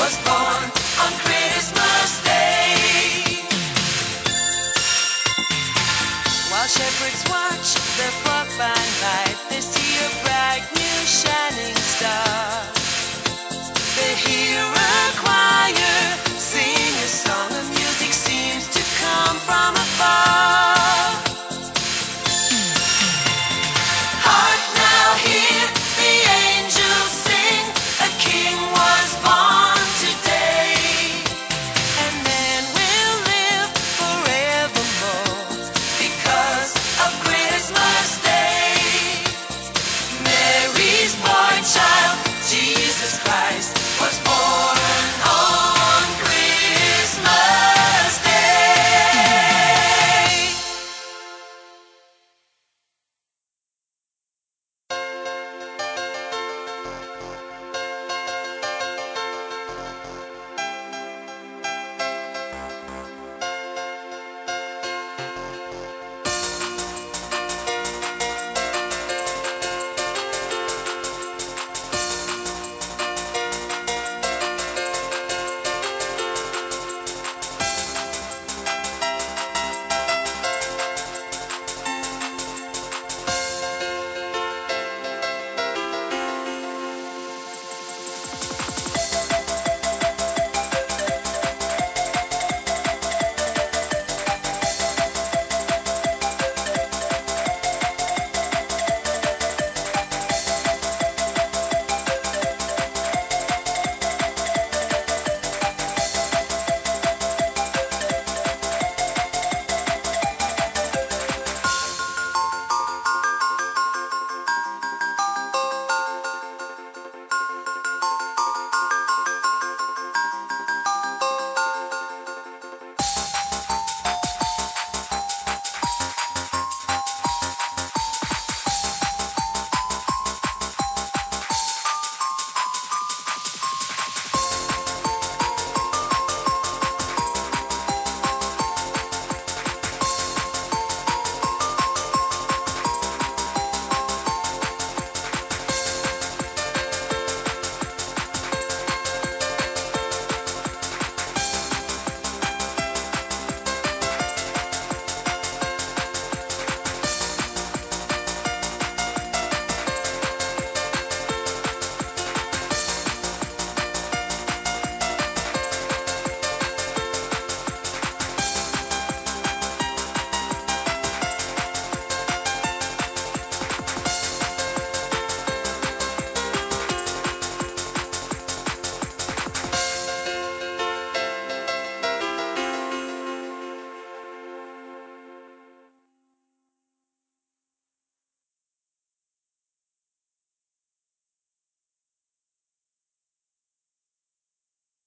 was born.